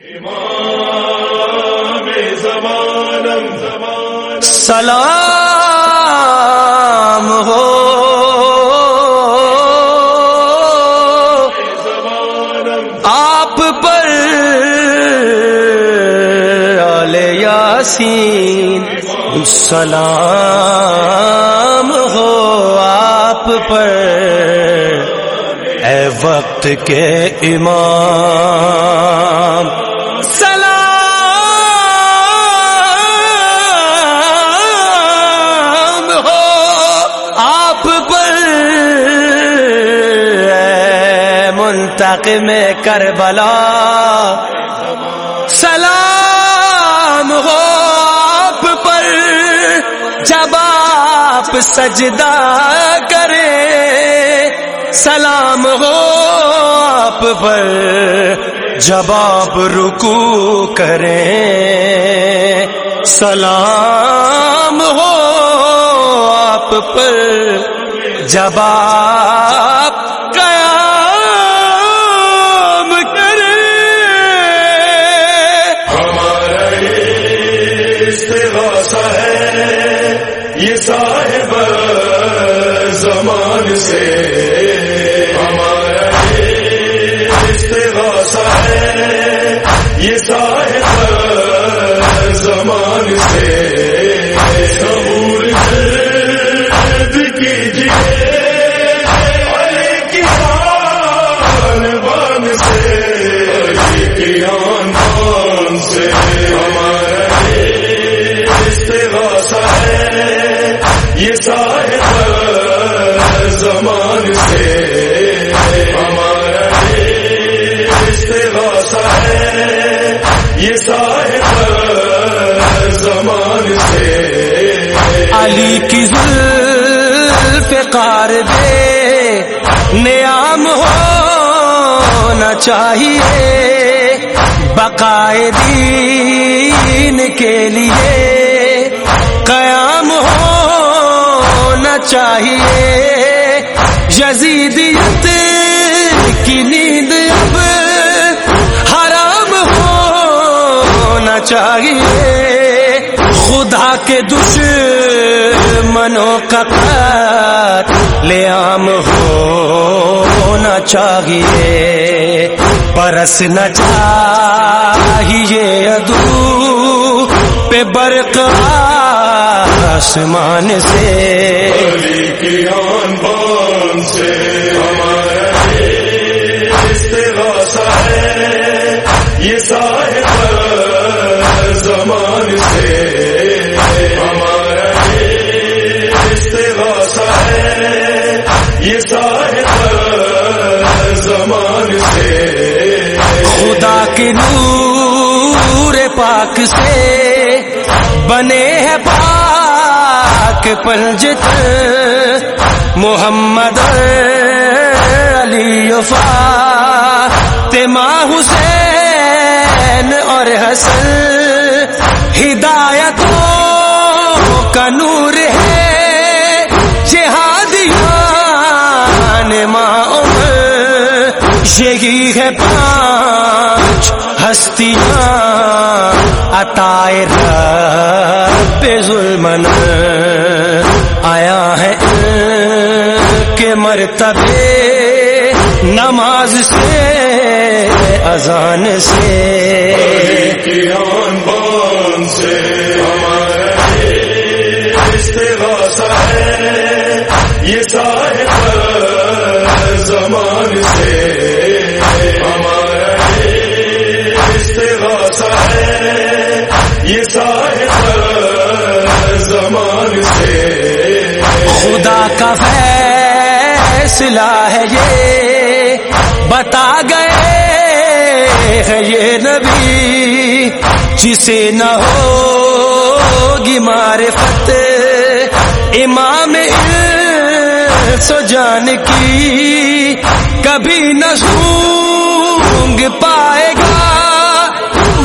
سلام ہو۔ آپ پر آل یاسین سلام ہو۔ آپ پر اے وقت کے امام سلام ہو آپ پر۔ اے منتقم کربلا۔ سلام ہو آپ پر۔ جب آپ سجدہ کریں، سلام ہو آپ پر جب آپ رکو کریں سلام ہو آپ پر۔ جب آپ علی کی ظلف قار دے، نیام ہونا چاہیے، بقائے دین کے لیے، قیام ہونا چاہیے۔ یزیدیت کی نیند اب حرام ہونا چاہیے۔ خدا کے دشمنوں کا قتل عام ہونا چاہیے برس نہ چاہیے ادو پہ برق آسمان سے۔ یہ صاحب زمان سے۔ یہ زمان سے۔ خدا کے نور پاک سے بنے ہیں پاک پنجت محمد علی فاطمہ حسین اور حسن ہے پانچ ہستیاں عطائے رب ظلمن آیا ہے کے مرتبے نماز سے، اذان سے۔ سے ہمارا یہ صاحب زمان سے۔ خدا کا فیصلہ ہے یہ، بتا گئے ہے یہ نبی، جسے نہ ہوگی معرفت، امام سو جان کی کبھی نہ سونگ پائے گا۔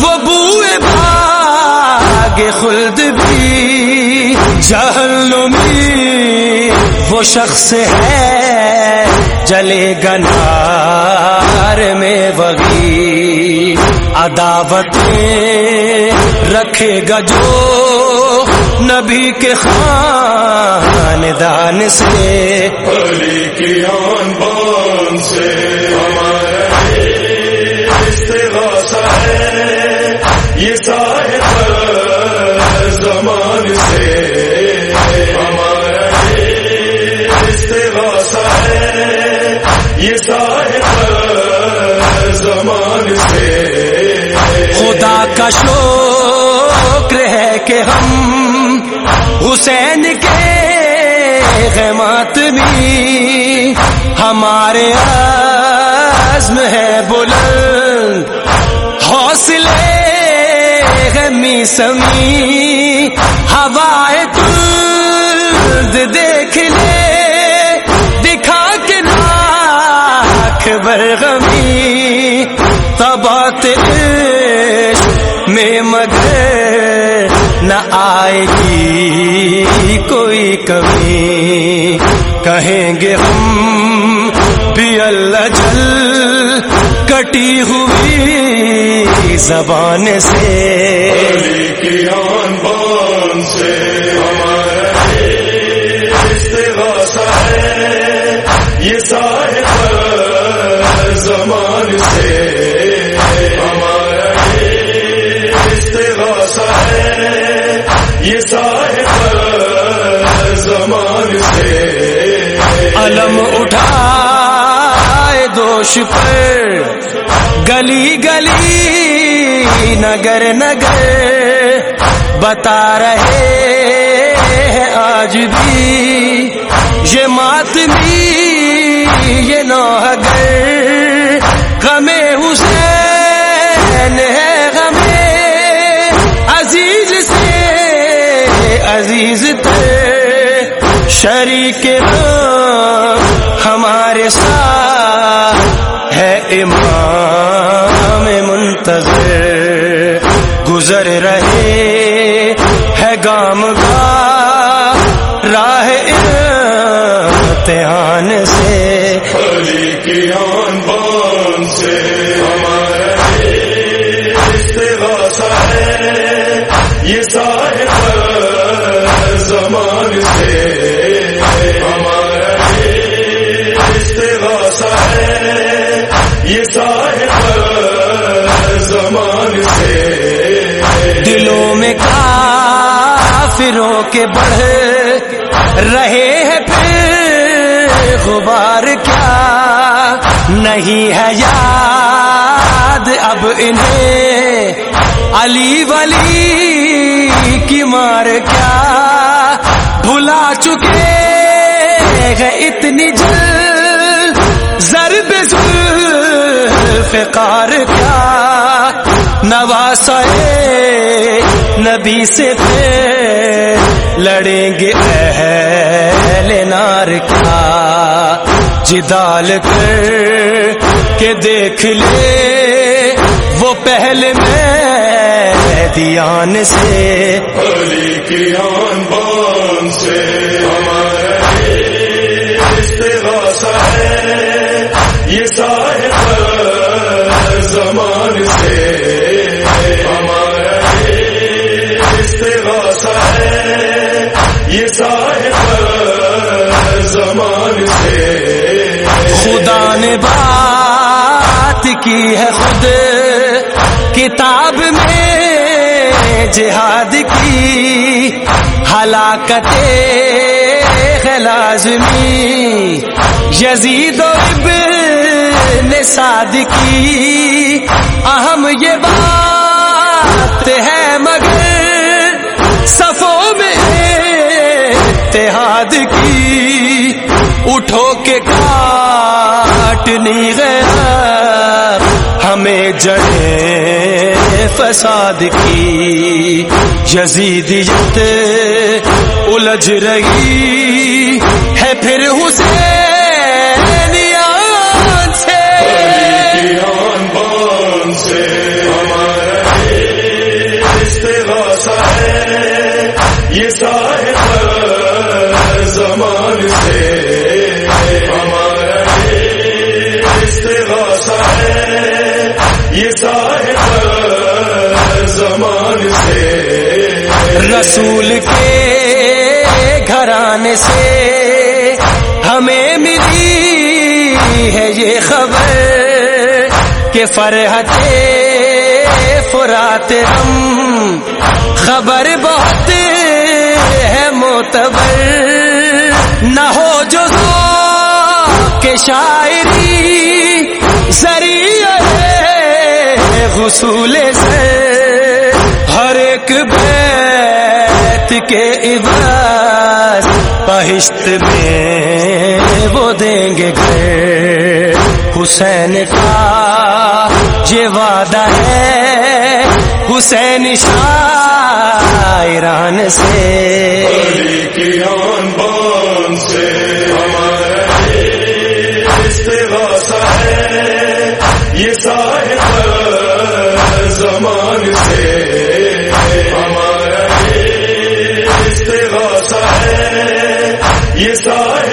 وہ بوئے بھاگ خلد بھی۔ جہنمی وہ شخص ہے جلے گنار میں وہی عداوتیں رکھے گا جو نبی کے خاندان سے۔ علی سے ہمارا استغاثہ ہے۔ یہ صاحب زمان سے ہمارا استغاثہ ہے۔ یہ صاحب زمان سے خدا کا شکر ہے کہ ہم حسین کے غمات بھی ہمارے عزم ہے بلند، حوصلے غمی سمی ہوائے تلد دیکھ لے، دکھا کے لاکھ برغمی تبات میں مگر نہ آئے گی کوئی کمی۔ کہیں گے ہم بھی اللہ جل کٹی ہوئی زبان سے۔ علی کی آن بان سے ہمارا ہے یہ اٹھائے پر گلی گلی، نگر نگر بتا رہے ہیں آج بھی۔ یہ ماتمی یہ نوگر غمے حسین ہے غمے عزیز سے، عزیز تھے شریک ہاں امام منتظر گزر رہے ہے گام گا راہ امتحان سے۔ علی کی آن بان سے ہمارا استغاثہ ہے۔ یہ صاحب زمان سے۔ یہ صاحب زمان سے دلوں میں کافروں کے بڑھ رہے ہیں پھر غبار کیا؟ نہیں ہے یاد اب انہیں علی ولی کی مار کیا؟ بھلا چکے ہیں اتنی جل ضرب فکار کیا؟ نواسے نبی سے پھر لڑیں گے اہل نار کیا؟ جی جدال کر کے دیکھ لے، وہ پہلے میں دیان سے۔ علی کی آن بان سے۔ کی ہے خود کتاب میں جہاد کی ہلاکت لازمی یزید و ابن سعد کی اہم یہ بات ہے مگر صفوں میں اتحاد کی اٹھو کے کاٹنی گیا فساد کی یزیدیت الجھ رہی ہے پھر حسین سے۔ سے ہمارا یہ صاحب زمان سے ہمارا یہ صاحب رسول کے گھرانے سے ہمیں ملی ہے یہ خبر کہ فرحت فرات ہم خبر بہت ہے معتبر نہ ہو جو کہ شاعری ذریعہ غسول سے۔ ایک بیت کے عباس پہشت میں وہ دیں گے گھر۔ حسین کا یہ وعدہ ہے، حسین شاہ ایران سے۔ یہ سارے